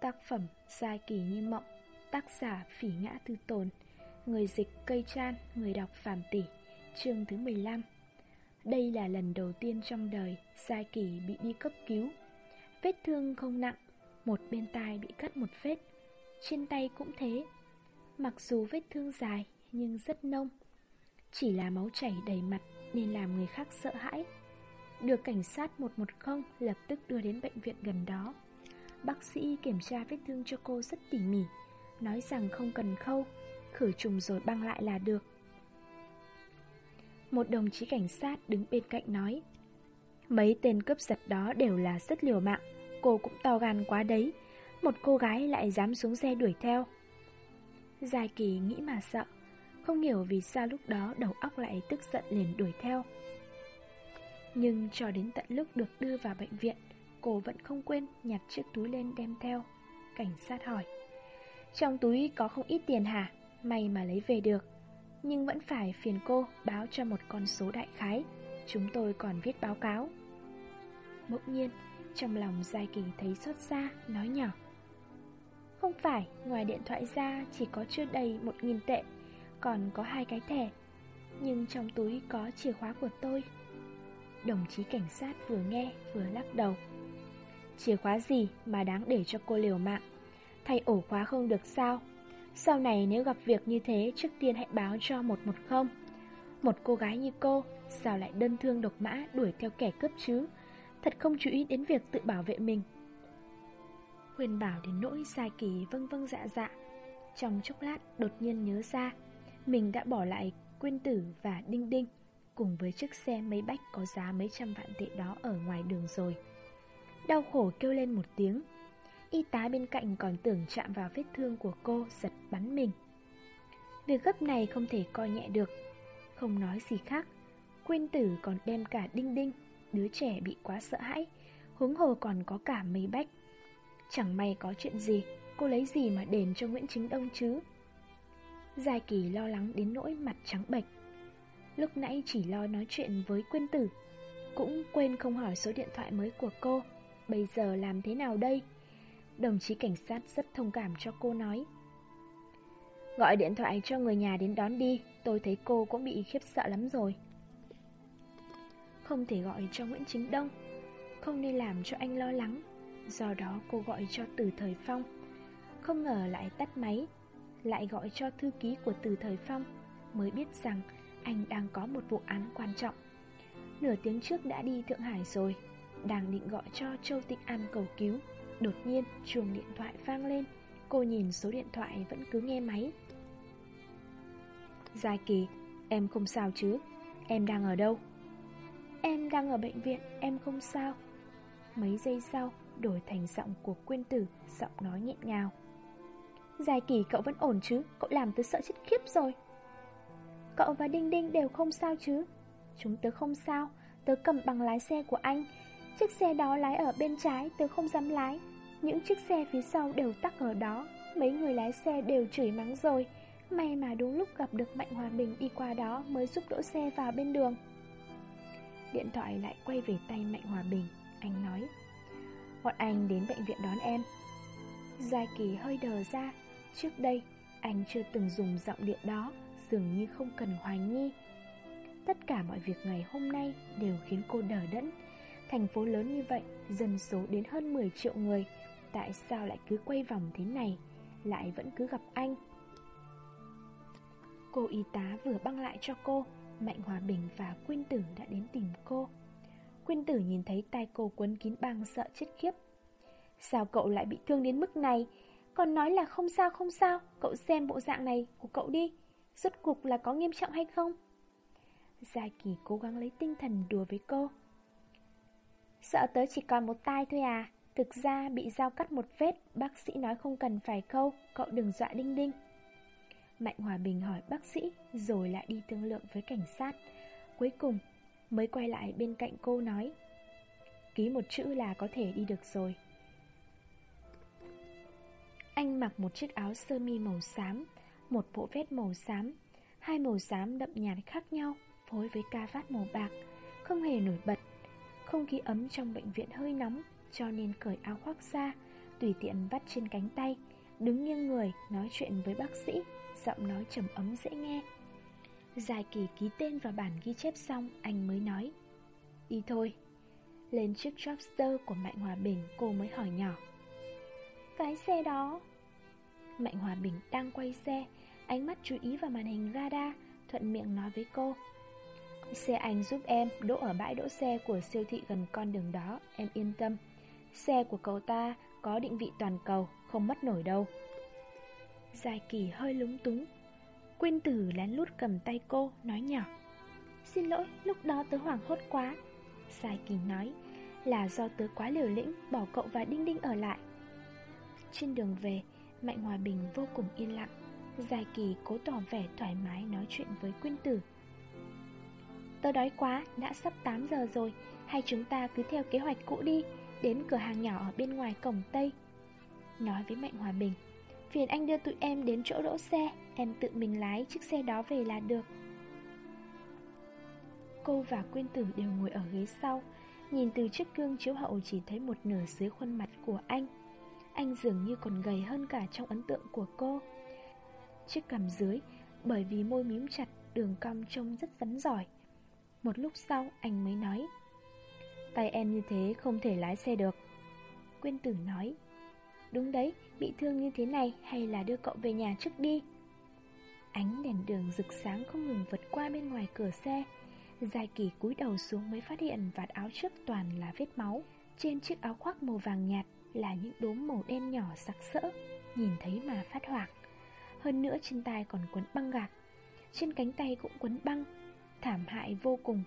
Tác phẩm Giai kỳ như mộng, Tác giả Phỉ Ngã Tư Tồn, Người dịch Cây Chan Người đọc Phạm Tỷ, Chương thứ 15 Đây là lần đầu tiên trong đời Giai kỳ bị đi cấp cứu. Vết thương không nặng, Một bên tai bị cắt một vết, Trên tay cũng thế. Mặc dù vết thương dài Nhưng rất nông, Chỉ là máu chảy đầy mặt Nên làm người khác sợ hãi. Được cảnh sát 110 lập tức đưa đến bệnh viện gần đó. Bác sĩ kiểm tra vết thương cho cô rất tỉ mỉ, Nói rằng không cần khâu, Khử trùng rồi băng lại là được. Một đồng chí cảnh sát đứng bên cạnh nói, Mấy tên cướp giật đó đều là rất liều mạng, Cô cũng to gan quá đấy, Một cô gái lại dám xuống xe đuổi theo. Giai kỳ nghĩ mà sợ, Không hiểu vì sao lúc đó đầu óc lại tức giận liền đuổi theo. Nhưng cho đến tận lúc được đưa vào bệnh viện Cô vẫn không quên nhặt chiếc túi lên đem theo. Cảnh sát hỏi, Trong túi có không ít tiền hả? May mà lấy về được. Nhưng vẫn phải phiền cô báo cho một con số đại khái. Chúng tôi còn viết báo cáo. Bỗng nhiên, Trong lòng Giai Kỳ thấy xót xa, Nói nhỏ, Không phải, ngoài điện thoại ra Chỉ có chưa đầy một nghìn tệ, Còn có hai cái thẻ. Nhưng trong túi có chìa khóa của tôi. Đồng chí cảnh sát vừa nghe, vừa lắc đầu. Chìa khóa gì mà đáng để cho cô liều mạng? Thay ổ khóa không được sao? Sau này nếu gặp việc như thế, Trước tiên hãy báo cho 110 Một cô gái như cô, Sao lại đơn thương độc mã đuổi theo kẻ cướp chứ? Thật không chú ý đến việc tự bảo vệ mình. Huyền bảo đến nỗi sai kỳ vâng vâng dạ dạ. Trong chốc lát, đột nhiên nhớ ra, Mình đã bỏ lại Quyên Tử và Đinh Đinh Cùng với chiếc xe mấy bách có giá mấy trăm vạn tệ đó ở ngoài đường rồi. Đau khổ kêu lên một tiếng. Y tá bên cạnh còn tưởng chạm vào vết thương của cô, giật bắn mình. Việc gấp này không thể coi nhẹ được. Không nói gì khác, Quyên tử còn đem cả đinh đinh, Đứa trẻ bị quá sợ hãi, Huống hồ còn có cả mây bách. Chẳng may có chuyện gì, Cô lấy gì mà đền cho Nguyễn Chính Đông chứ? Giai Kỳ lo lắng đến nỗi mặt trắng bệch. Lúc nãy chỉ lo nói chuyện với Quyên Tử, Cũng quên không hỏi số điện thoại mới của cô. Bây giờ làm thế nào đây? Đồng chí cảnh sát rất thông cảm cho cô nói. Gọi điện thoại cho người nhà đến đón đi, Tôi thấy cô cũng bị khiếp sợ lắm rồi. Không thể gọi cho Nguyễn Chính Đông, Không nên làm cho anh lo lắng. Do đó cô gọi cho Từ Thời Phong, Không ngờ lại tắt máy, Lại gọi cho thư ký của Từ Thời Phong, Mới biết rằng anh đang có một vụ án quan trọng. Nửa tiếng trước đã đi Thượng Hải rồi đang định gọi cho Châu Tịnh An cầu cứu. Đột nhiên, chuông điện thoại vang lên. Cô nhìn số điện thoại vẫn cứ nghe máy. Giai Kỳ, Em không sao chứ? Em đang ở đâu? Em đang ở bệnh viện, Em không sao. Mấy giây sau, đổi thành giọng của quyên tử, Giọng nói nghẹn ngào. Giai Kỳ, cậu vẫn ổn chứ? Cậu làm tớ sợ chết khiếp rồi. Cậu và Đinh Đinh đều không sao chứ? Chúng tớ không sao. Tớ cầm bằng lái xe của anh. Chiếc xe đó lái ở bên trái, tớ không dám lái. Những chiếc xe phía sau đều tắc ở đó. Mấy người lái xe đều chửi mắng rồi. May mà đúng lúc gặp được Mạnh Hòa Bình đi qua đó Mới giúp đỗ xe vào bên đường. Điện thoại lại quay về tay Mạnh Hòa Bình. Anh nói, Bọn anh đến bệnh viện đón em. Giai Kỳ hơi đờ ra. Trước đây, anh chưa từng dùng giọng điện đó, Dường như không cần hoài nghi. Tất cả mọi việc ngày hôm nay Đều khiến cô đờ đẫn. Thành phố lớn như vậy, dân số đến hơn 10 triệu người, tại sao lại cứ quay vòng thế này, lại vẫn cứ gặp anh? Cô y tá vừa băng lại cho cô, Mạnh Hòa Bình và Quyên Tử đã đến tìm cô. Quyên Tử nhìn thấy tay cô quấn kín băng sợ chết khiếp. Sao cậu lại bị thương đến mức này? Còn nói là không sao không sao, cậu xem bộ dạng này của cậu đi. Rốt cục là có nghiêm trọng hay không? Gia Kỳ cố gắng lấy tinh thần đùa với cô. Sợ tớ chỉ còn một tai thôi à. Thực ra bị dao cắt một vết, Bác sĩ nói không cần phải câu, Cậu đừng dọa đinh đinh. Mạnh Hòa Bình hỏi bác sĩ, Rồi lại đi thương lượng với cảnh sát. Cuối cùng, mới quay lại bên cạnh cô nói, Ký một chữ là có thể đi được rồi. Anh mặc một chiếc áo sơ mi màu xám, Một bộ vest màu xám, Hai màu xám đậm nhạt khác nhau, Phối với ca vát màu bạc, Không hề nổi bật không khí ấm trong bệnh viện hơi nóng Cho nên cởi áo khoác ra tùy tiện vắt trên cánh tay, đứng nghiêng người nói chuyện với bác sĩ, giọng nói trầm ấm dễ nghe. Dài kỳ ký tên vào bản ghi chép xong, anh mới nói Đi thôi Lên chiếc Dropster của Mạnh Hòa Bình cô mới hỏi nhỏ Cái xe đó Mạnh Hòa Bình đang quay xe Ánh mắt chú ý vào màn hình radar Thuận miệng nói với cô Xe anh giúp em đỗ ở bãi đỗ xe của siêu thị gần con đường đó, Em yên tâm. Xe của cậu ta có định vị toàn cầu, Không mất nổi đâu. Giai kỳ hơi lúng túng. Quyên tử lén lút cầm tay cô, Nói nhỏ. Xin lỗi, lúc đó tớ hoảng hốt quá. Giai kỳ nói, Là do tớ quá liều lĩnh, Bỏ cậu và Đinh Đinh ở lại. Trên đường về, Mạnh Hòa Bình vô cùng yên lặng. Giai kỳ cố tỏ vẻ thoải mái nói chuyện với Quyên Tử. Tớ đói quá, đã sắp 8 giờ rồi. Hay chúng ta cứ theo kế hoạch cũ đi Đến cửa hàng nhỏ ở bên ngoài cổng Tây. Nói với Mạnh Hòa Bình Phiền anh đưa tụi em đến chỗ đỗ xe Em tự mình lái chiếc xe đó về là được. Cô và Quyên Tử đều ngồi ở ghế sau Nhìn từ chiếc gương chiếu hậu chỉ thấy một nửa dưới khuôn mặt của anh. Anh dường như còn gầy hơn cả trong ấn tượng của cô. Chiếc cằm dưới Bởi vì môi mím chặt Đường cong trông rất rắn giỏi. Một lúc sau anh mới nói Tay em như thế không thể lái xe được. Quyên tử nói Đúng đấy, bị thương như thế này hay là đưa cậu về nhà trước đi. Ánh đèn đường rực sáng không ngừng vượt qua bên ngoài cửa xe. Dài kỳ cúi đầu xuống mới phát hiện vạt áo trước toàn là vết máu. Trên chiếc áo khoác màu vàng nhạt là những đốm màu đen nhỏ sặc sỡ Nhìn thấy mà phát hoảng. Hơn nữa trên tay còn quấn băng gạc. Trên cánh tay cũng quấn băng Thảm hại vô cùng.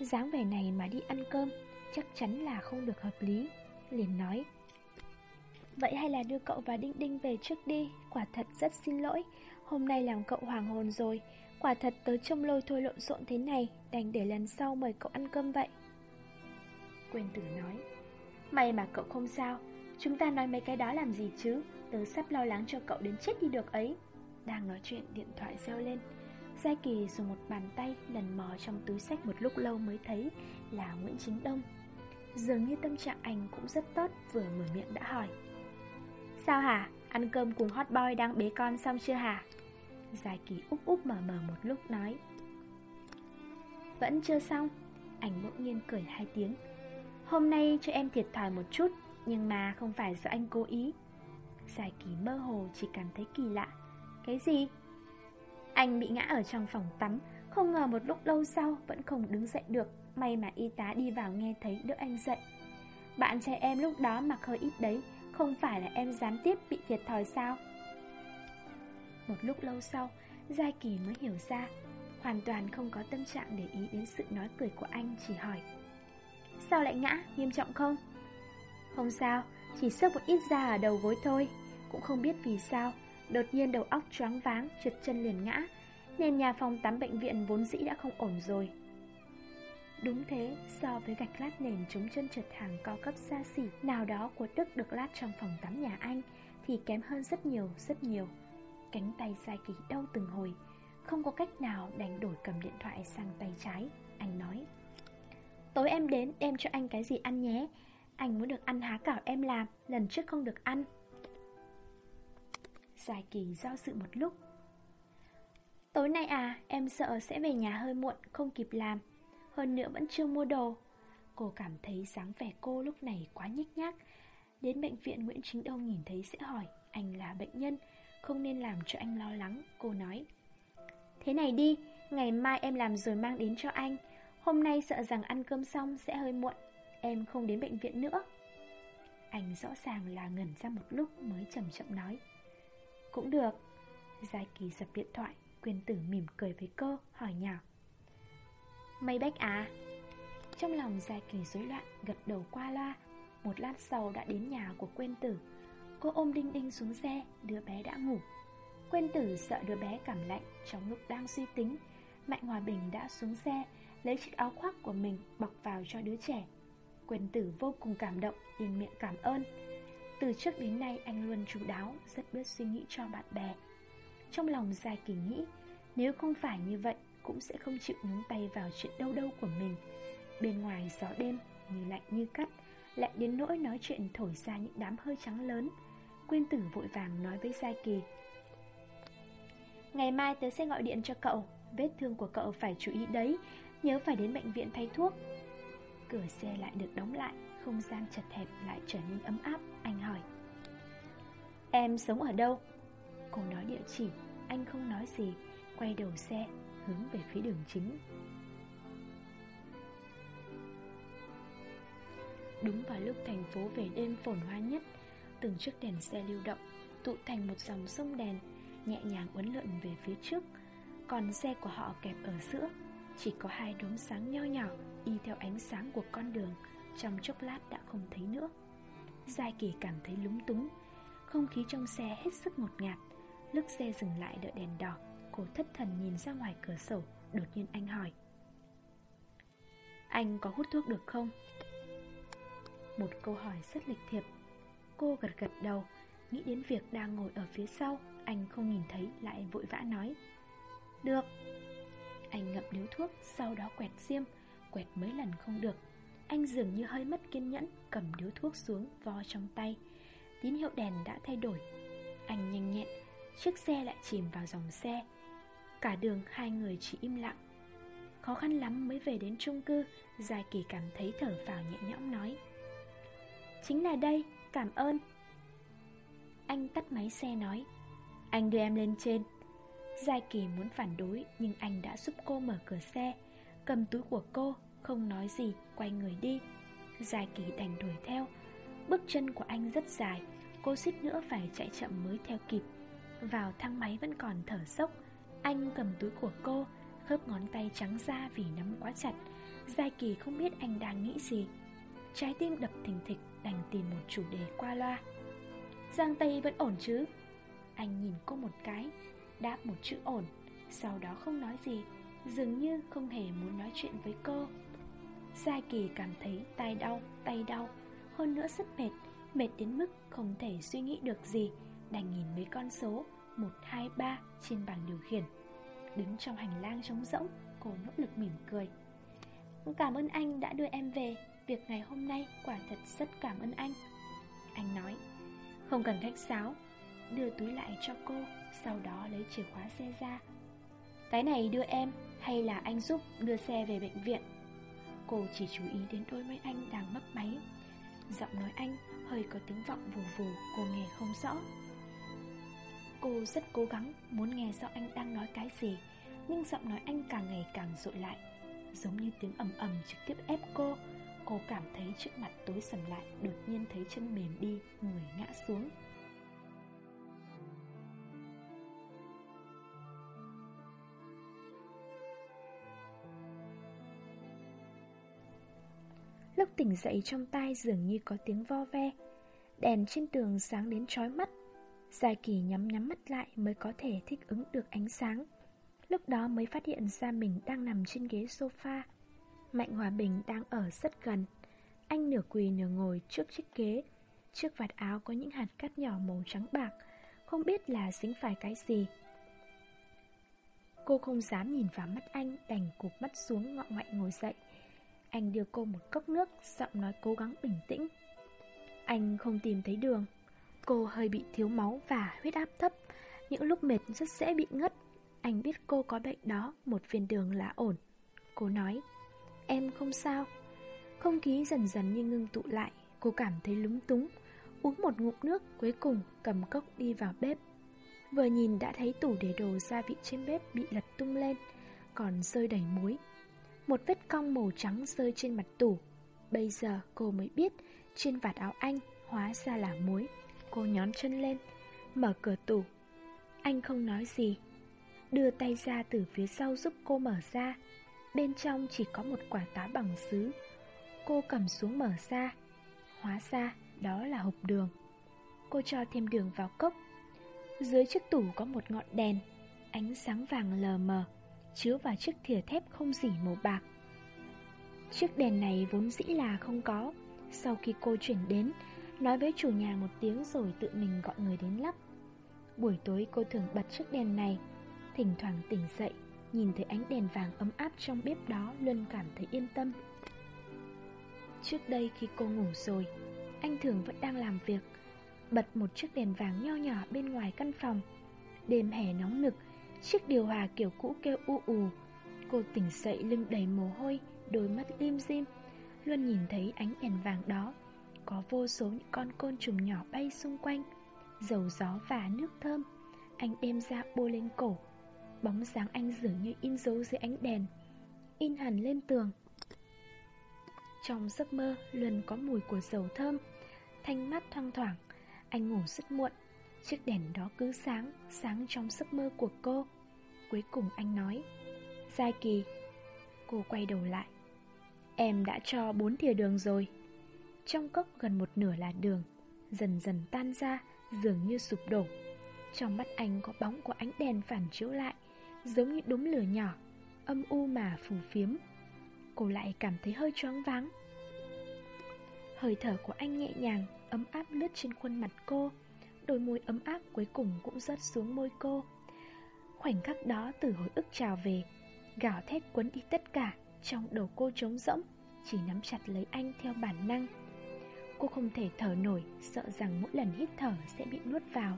Dáng vẻ này mà đi ăn cơm, Chắc chắn là không được hợp lý. Liền nói, Vậy hay là đưa cậu và Đinh Đinh về trước đi, Quả thật rất xin lỗi. Hôm nay làm cậu hoàng hồn rồi, Quả thật tớ trông lôi thôi lộn xộn thế này, Đành để lần sau mời cậu ăn cơm vậy. Quên tử nói, May mà cậu không sao, Chúng ta nói mấy cái đó làm gì chứ? Tớ sắp lo lắng cho cậu đến chết đi được ấy. Đang nói chuyện, điện thoại reo lên Giai Kỳ dùng một bàn tay lần mò trong túi sách một lúc lâu mới thấy là Nguyễn Chính Đông. Dường như tâm trạng anh cũng rất tốt, vừa mở miệng đã hỏi. Sao hả? Ăn cơm cùng hot boy đang bế con xong chưa hả? giai kỳ úp úp mở mở một lúc nói. Vẫn chưa xong. Anh bỗng nhiên cười hai tiếng. Hôm nay cho em thiệt thòi một chút, Nhưng mà không phải do anh cố ý. Giải kỳ mơ hồ chỉ cảm thấy kỳ lạ. Cái gì? Anh bị ngã ở trong phòng tắm. Không ngờ một lúc lâu sau Vẫn không đứng dậy được. May mà y tá đi vào nghe thấy đỡ anh dậy. Bạn trai em lúc đó mặc hơi ít đấy Không phải là em gián tiếp bị thiệt thòi sao? Một lúc lâu sau, Giai Kỳ mới hiểu ra Hoàn toàn không có tâm trạng để ý đến sự nói cười của anh Chỉ hỏi Sao lại ngã, nghiêm trọng không? Không sao, chỉ sức một ít da ở đầu gối thôi Cũng không biết vì sao. Đột nhiên đầu óc choáng váng, trượt chân liền ngã Nên nhà phòng tắm bệnh viện vốn dĩ đã không ổn rồi. Đúng thế, so với gạch lát nền chống chân trượt hàng cao cấp xa xỉ nào đó của Đức được lát trong phòng tắm nhà anh thì kém hơn rất nhiều, rất nhiều. Cánh tay sai kỳ đau từng hồi Không có cách nào đành đổi cầm điện thoại sang tay trái. Anh nói Tối em đến đem cho anh cái gì ăn nhé. Anh muốn được ăn há cảo em làm Lần trước không được ăn. Giải kỳ do sự một lúc. Tối nay à Em sợ sẽ về nhà hơi muộn Không kịp làm. Hơn nữa vẫn chưa mua đồ. Cô cảm thấy dáng vẻ cô lúc này quá nhích nhác. Đến bệnh viện Nguyễn Chính Đông nhìn thấy sẽ hỏi Anh là bệnh nhân không nên làm cho anh lo lắng Cô nói. Thế này đi, ngày mai em làm rồi mang đến cho anh. Hôm nay sợ rằng ăn cơm xong sẽ hơi muộn Em không đến bệnh viện nữa. Anh rõ ràng là ngẩn ra một lúc mới chậm chậm nói. Cũng được Giai kỳ dập điện thoại Quyền tử mỉm cười với cô hỏi nhỏ Mây bách à Trong lòng Giai kỳ rối loạn Gật đầu qua loa Một lát sau đã đến nhà của quên tử Cô ôm Đinh Đinh xuống xe, đứa bé đã ngủ. Quên tử sợ đứa bé cảm lạnh trong lúc đang suy tính. Mạnh Hòa Bình đã xuống xe, lấy chiếc áo khoác của mình bọc vào cho đứa trẻ. Quên tử vô cùng cảm động, liền miệng cảm ơn. Từ trước đến nay anh luôn chú đáo, rất biết suy nghĩ cho bạn bè. Trong lòng dài kỳ nghĩ, nếu không phải như vậy, cũng sẽ không chịu nhúng tay vào chuyện đâu đâu của mình. Bên ngoài gió đêm, như lạnh như cắt, lại đến nỗi nói chuyện thổi ra những đám hơi trắng lớn. Quyên tử vội vàng nói với Giai Kỳ. Ngày mai tớ sẽ gọi điện cho cậu, vết thương của cậu phải chú ý đấy, nhớ phải đến bệnh viện thay thuốc. Cửa xe lại được đóng lại, không gian chật hẹp lại trở nên ấm áp, anh hỏi. Em sống ở đâu? Cô nói địa chỉ, anh không nói gì, quay đầu xe, hướng về phía đường chính. Đúng vào lúc thành phố về đêm phồn hoa nhất Từng chiếc đèn xe lưu động Tụ thành một dòng sông đèn Nhẹ nhàng uốn lượn về phía trước Còn xe của họ kẹp ở giữa Chỉ có hai đốm sáng nho nhỏ Y theo ánh sáng của con đường trong chốc lát đã không thấy nữa. Giai kỳ cảm thấy lúng túng. Không khí trong xe hết sức ngột ngạt. Lúc xe dừng lại đợi đèn đỏ, Cô thất thần nhìn ra ngoài cửa sổ, Đột nhiên anh hỏi. Anh có hút thuốc được không? Một câu hỏi rất lịch thiệp. Cô gật gật đầu, Nghĩ đến việc đang ngồi ở phía sau, Anh không nhìn thấy, lại vội vã nói. Được. Anh ngậm điếu thuốc, Sau đó quẹt xiêm, Quẹt mấy lần không được. Anh dường như hơi mất kiên nhẫn Cầm điếu thuốc xuống vo trong tay. Tín hiệu đèn đã thay đổi. Anh nhanh nhẹn Chiếc xe lại chìm vào dòng xe. Cả đường hai người chỉ im lặng. Khó khăn lắm mới về đến chung cư Dài kỳ cảm thấy thở vào nhẹ nhõm nói. Chính là đây, cảm ơn. Anh tắt máy xe nói. Anh đưa em lên trên. Giai Kỳ muốn phản đối Nhưng anh đã giúp cô mở cửa xe Cầm túi của cô không nói gì, Quay người đi. Giai Kỳ đành đuổi theo. Bước chân của anh rất dài, Cô suýt nữa phải chạy chậm mới theo kịp. Vào thang máy vẫn còn thở sốc Anh cầm túi của cô, Khớp ngón tay trắng ra vì nắm quá chặt. Giai Kỳ không biết anh đang nghĩ gì. Trái tim đập thình thịch, đành tìm một chủ đề qua loa. Giang Tây vẫn ổn chứ? Anh nhìn cô một cái, Đáp một chữ ổn, Sau đó không nói gì, Dường như không hề muốn nói chuyện với cô gia Kỳ cảm thấy tay đau, tay đau. Hơn nữa rất mệt Mệt đến mức không thể suy nghĩ được gì. Đành nhìn mấy con số 1, 2, 3 trên bảng điều khiển. Đứng trong hành lang trống rỗng Cô nỗ lực mỉm cười. Cảm ơn anh đã đưa em về. Việc ngày hôm nay quả thật rất cảm ơn anh. Anh nói. Không cần khách sáo. Đưa túi lại cho cô Sau đó lấy chìa khóa xe ra. Cái này đưa em Hay là anh giúp đưa xe về bệnh viện? Cô chỉ chú ý đến đôi mắt anh đang mấp máy. Giọng nói anh hơi có tiếng vọng vù vù, Cô nghe không rõ. Cô rất cố gắng muốn nghe rõ anh đang nói cái gì, Nhưng giọng nói anh càng ngày càng dội lại. Giống như tiếng ầm ầm trực tiếp ép cô Cô cảm thấy trước mặt tối sầm lại, Đột nhiên thấy chân mềm đi, Người ngã xuống. Tỉnh dậy trong tai dường như có tiếng vo ve. Đèn trên tường sáng đến chói mắt. Dài kỳ nhắm nhắm mắt lại mới có thể thích ứng được ánh sáng. Lúc đó mới phát hiện ra mình đang nằm trên ghế sofa. Mạnh Hòa Bình đang ở rất gần. Anh nửa quỳ nửa ngồi trước chiếc ghế. Trước vạt áo có những hạt cát nhỏ màu trắng bạc. Không biết là dính phải cái gì. Cô không dám nhìn vào mắt anh, Đành cụp mắt xuống ngọ ngoại ngồi dậy. Anh đưa cô một cốc nước, Giọng nói cố gắng bình tĩnh. Anh không tìm thấy đường. Cô hơi bị thiếu máu và huyết áp thấp. Những lúc mệt rất dễ bị ngất. Anh biết cô có bệnh đó, Một viên đường là ổn. Cô nói, Em không sao. Không khí dần dần như ngưng tụ lại. Cô cảm thấy lúng túng. Uống một ngụm nước, cuối cùng cầm cốc đi vào bếp. Vừa nhìn đã thấy tủ để đồ gia vị trên bếp bị lật tung lên, Còn rơi đầy muối. Một vết cong màu trắng rơi trên mặt tủ. Bây giờ cô mới biết Trên vạt áo anh hóa ra là muối. Cô nhón chân lên, Mở cửa tủ. Anh không nói gì. Đưa tay ra từ phía sau giúp cô mở ra. Bên trong chỉ có một quả táo bằng sứ. Cô cầm xuống mở ra. Hóa ra đó là hộp đường. Cô cho thêm đường vào cốc. Dưới chiếc tủ có một ngọn đèn. Ánh sáng vàng lờ mờ chứa vào chiếc thìa thép không dỉ màu bạc. Chiếc đèn này vốn dĩ là không có. Sau khi cô chuyển đến, Nói với chủ nhà một tiếng rồi tự mình gọi người đến lắp. Buổi tối cô thường bật chiếc đèn này, Thỉnh thoảng tỉnh dậy, Nhìn thấy ánh đèn vàng ấm áp trong bếp đó, luôn cảm thấy yên tâm. Trước đây khi cô ngủ rồi, Anh thường vẫn đang làm việc, Bật một chiếc đèn vàng nho nhỏ bên ngoài căn phòng. Đêm hè nóng nực Chiếc điều hòa kiểu cũ kêu u ù. Cô tỉnh dậy lưng đầy mồ hôi, Đôi mắt lim dim, Luôn nhìn thấy ánh đèn vàng đó. Có vô số những con côn trùng nhỏ bay xung quanh, Dầu gió và nước thơm. Anh đem ra bôi lên cổ, Bóng dáng anh dường như in dấu dưới ánh đèn, In hẳn lên tường. Trong giấc mơ luôn có mùi của dầu thơm, Thanh mát thoang thoảng, Anh ngủ rất muộn. Chiếc đèn đó cứ sáng Sáng trong giấc mơ của cô. Cuối cùng anh nói, Giai kỳ, Cô quay đầu lại. Em đã cho bốn thìa đường rồi. Trong cốc gần một nửa là đường, Dần dần tan ra, Dường như sụp đổ. Trong mắt anh có bóng của ánh đèn phản chiếu lại, Giống như đốm lửa nhỏ, Âm u mà phù phiếm. Cô lại cảm thấy hơi choáng váng. Hơi thở của anh nhẹ nhàng, Ấm áp lướt trên khuôn mặt cô. Đôi môi ấm áp cuối cùng cũng rớt xuống môi cô. Khoảnh khắc đó từ hồi ức trào về Gào thét quấn đi tất cả Trong đầu cô trống rỗng Chỉ nắm chặt lấy anh theo bản năng. Cô không thể thở nổi Sợ rằng mỗi lần hít thở sẽ bị nuốt vào.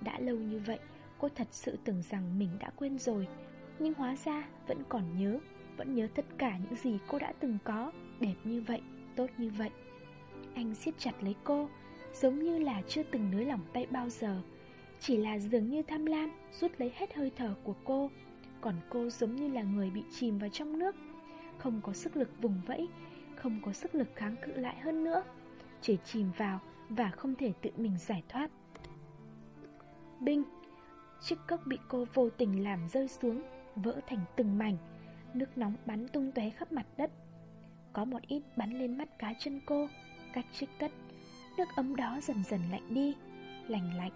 Đã lâu như vậy Cô thật sự tưởng rằng mình đã quên rồi Nhưng hóa ra vẫn còn nhớ Vẫn nhớ tất cả những gì cô đã từng có Đẹp như vậy, tốt như vậy. Anh siết chặt lấy cô Giống như là chưa từng nới lỏng tay bao giờ. Chỉ là dường như tham lam, Rút lấy hết hơi thở của cô. Còn cô giống như là người bị chìm vào trong nước. Không có sức lực vùng vẫy, Không có sức lực kháng cự lại hơn nữa. Chỉ chìm vào Và không thể tự mình giải thoát. Binh, Chiếc cốc bị cô vô tình làm rơi xuống, Vỡ thành từng mảnh. Nước nóng bắn tung tóe khắp mặt đất. Có một ít bắn lên mắt cá chân cô, Cách chiếc cất Nước ấm đó dần dần lạnh đi Lành lạnh.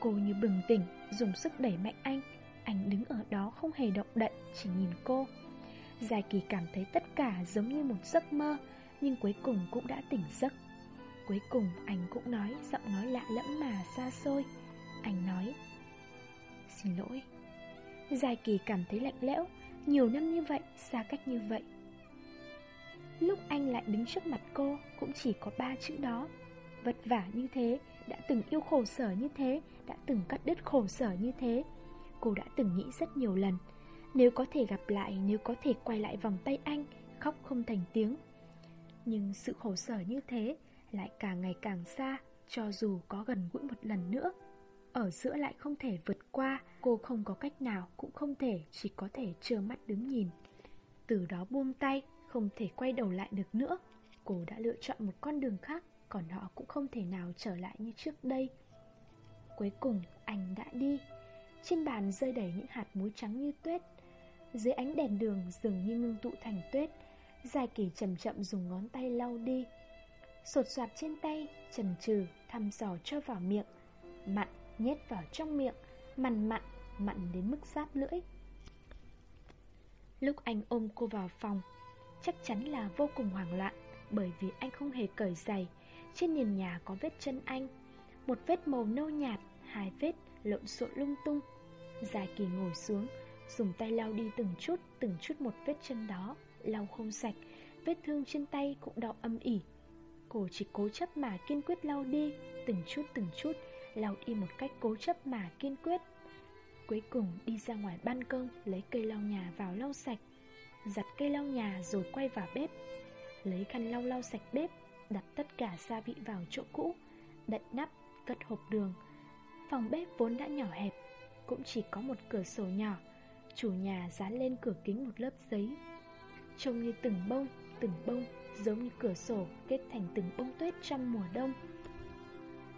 Cô như bừng tỉnh Dùng sức đẩy mạnh anh. Anh đứng ở đó không hề động đậy Chỉ nhìn cô. Giai kỳ cảm thấy tất cả giống như một giấc mơ Nhưng cuối cùng cũng đã tỉnh giấc. Cuối cùng anh cũng nói Giọng nói lạ lẫm mà xa xôi. Anh nói Xin lỗi. Giai kỳ cảm thấy lạnh lẽo Nhiều năm như vậy, xa cách như vậy. Lúc anh lại đứng trước mặt cô Cũng chỉ có ba chữ đó. Vất vả như thế, Đã từng yêu khổ sở như thế, Đã từng cắt đứt khổ sở như thế. Cô đã từng nghĩ rất nhiều lần, Nếu có thể gặp lại, Nếu có thể quay lại vòng tay anh, Khóc không thành tiếng. Nhưng sự khổ sở như thế Lại càng ngày càng xa, Cho dù có gần gũi một lần nữa, ở giữa lại không thể vượt qua. Cô không có cách nào, cũng không thể, Chỉ có thể trơ mắt đứng nhìn. Từ đó buông tay, Không thể quay đầu lại được nữa. Cô đã lựa chọn một con đường khác còn họ cũng không thể nào trở lại như trước đây. Cuối cùng anh đã đi. Trên bàn rơi đầy những hạt muối trắng như tuyết. Dưới ánh đèn đường dường như ngưng tụ thành tuyết Dài kỳ chậm chậm dùng ngón tay lau đi. Sột soạt trên tay Trần trừ thăm dò cho vào miệng. Mặn nhét vào trong miệng, mặn mặn, mặn đến mức sát lưỡi. Lúc anh ôm cô vào phòng, chắc chắn là vô cùng hoảng loạn, bởi vì anh không hề cởi giày, trên nền nhà có vết chân anh, một vết màu nâu nhạt, hai vết lộn xộn lung tung. Dài kỳ ngồi xuống, dùng tay lau đi từng chút, từng chút một vết chân đó, lau không sạch, vết thương trên tay cũng đau âm ỉ. Cô chỉ cố chấp mà kiên quyết lau đi, từng chút từng chút, lau đi một cách cố chấp mà kiên quyết. Cuối cùng đi ra ngoài ban công lấy cây lau nhà vào lau sạch, giặt cây lau nhà rồi quay vào bếp. Lấy khăn lau lau sạch bếp, đặt tất cả gia vị vào chỗ cũ, đậy nắp, cất hộp đường. Phòng bếp vốn đã nhỏ hẹp, cũng chỉ có một cửa sổ nhỏ. Chủ nhà dán lên cửa kính một lớp giấy. Trông như từng bông, từng bông, giống như cửa sổ kết thành từng bông tuyết trong mùa đông.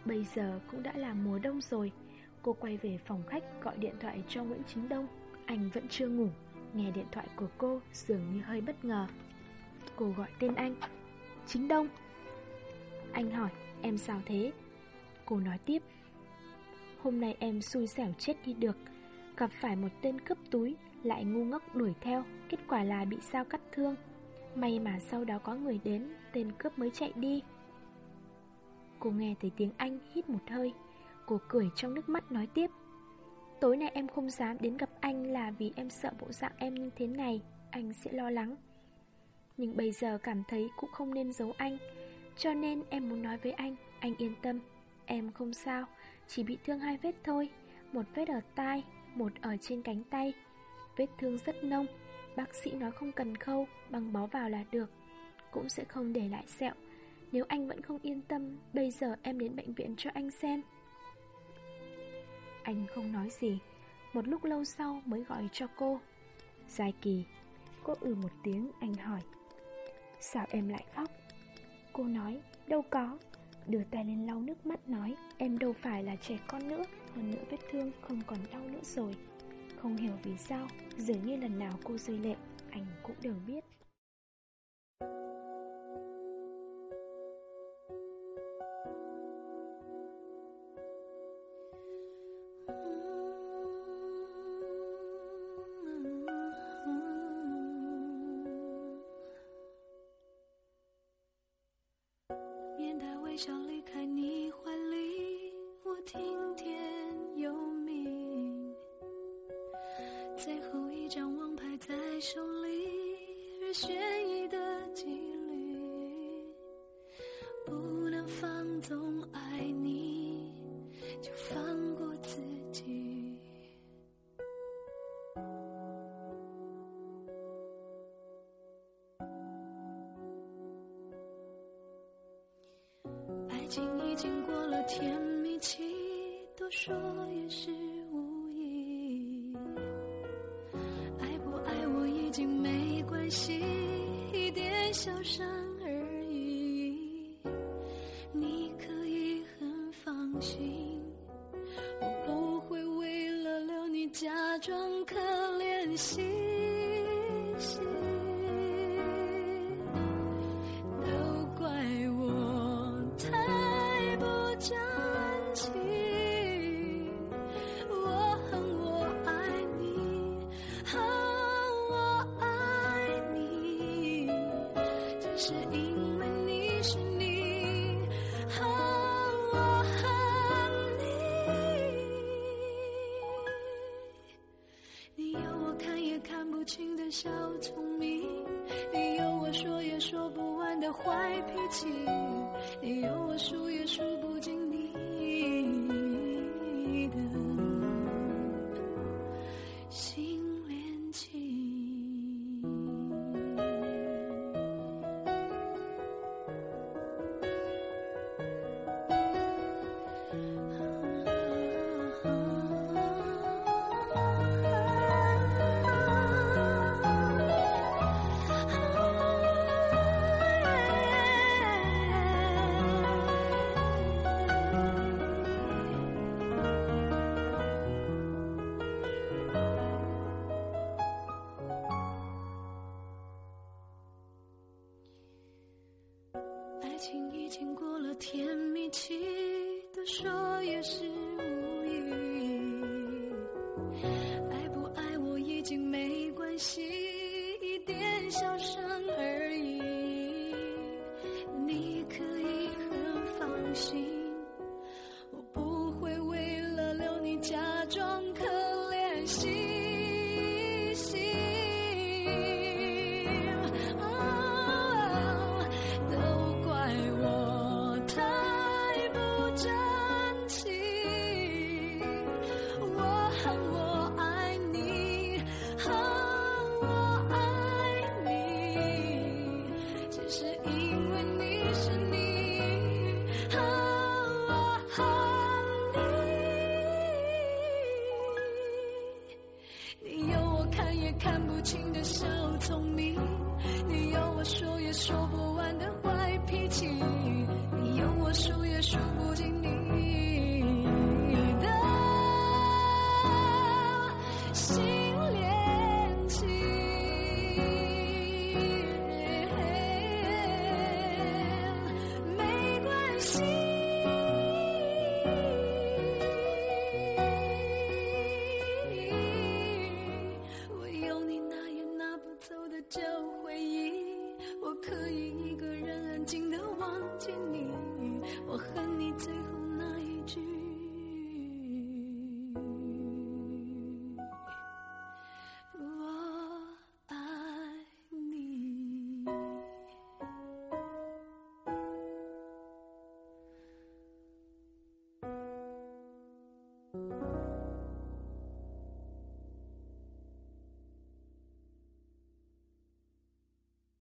Bây giờ cũng đã là mùa đông rồi Cô quay về phòng khách gọi điện thoại cho Nguyễn Chính Đông Anh vẫn chưa ngủ Nghe điện thoại của cô dường như hơi bất ngờ Cô gọi tên anh Chính Đông anh hỏi, em sao thế? Cô nói tiếp, Hôm nay em xui xẻo chết đi được, Gặp phải một tên cướp túi, Lại ngu ngốc đuổi theo, Kết quả là bị sao cắt thương. May mà sau đó có người đến, Tên cướp mới chạy đi. Cô nghe thấy tiếng anh hít một hơi, Cô cười trong nước mắt nói tiếp, Tối nay em không dám đến gặp anh là vì em sợ bộ dạng em như thế này, Anh sẽ lo lắng. Nhưng bây giờ cảm thấy cũng không nên giấu anh. Cho nên em muốn nói với anh Anh yên tâm. Em không sao, Chỉ bị thương hai vết thôi. Một vết ở tai, Một ở trên cánh tay. Vết thương rất nông, Bác sĩ nói không cần khâu Băng bó vào là được. Cũng sẽ không để lại sẹo. Nếu anh vẫn không yên tâm, Bây giờ em đến bệnh viện cho anh xem. Anh không nói gì. Một lúc lâu sau mới gọi cho cô. Giai kỳ, Cô ừ một tiếng, anh hỏi. Sao em lại khóc? Cô nói, đâu có. Đưa tay lên lau nước mắt, nói, Em đâu phải là trẻ con nữa, Hơn nữa vết thương không còn đau nữa rồi. Không hiểu vì sao, Dường như lần nào cô rơi lệ, Anh cũng đều biết. 经过了甜蜜期，多说也是坏脾气，你有我数也数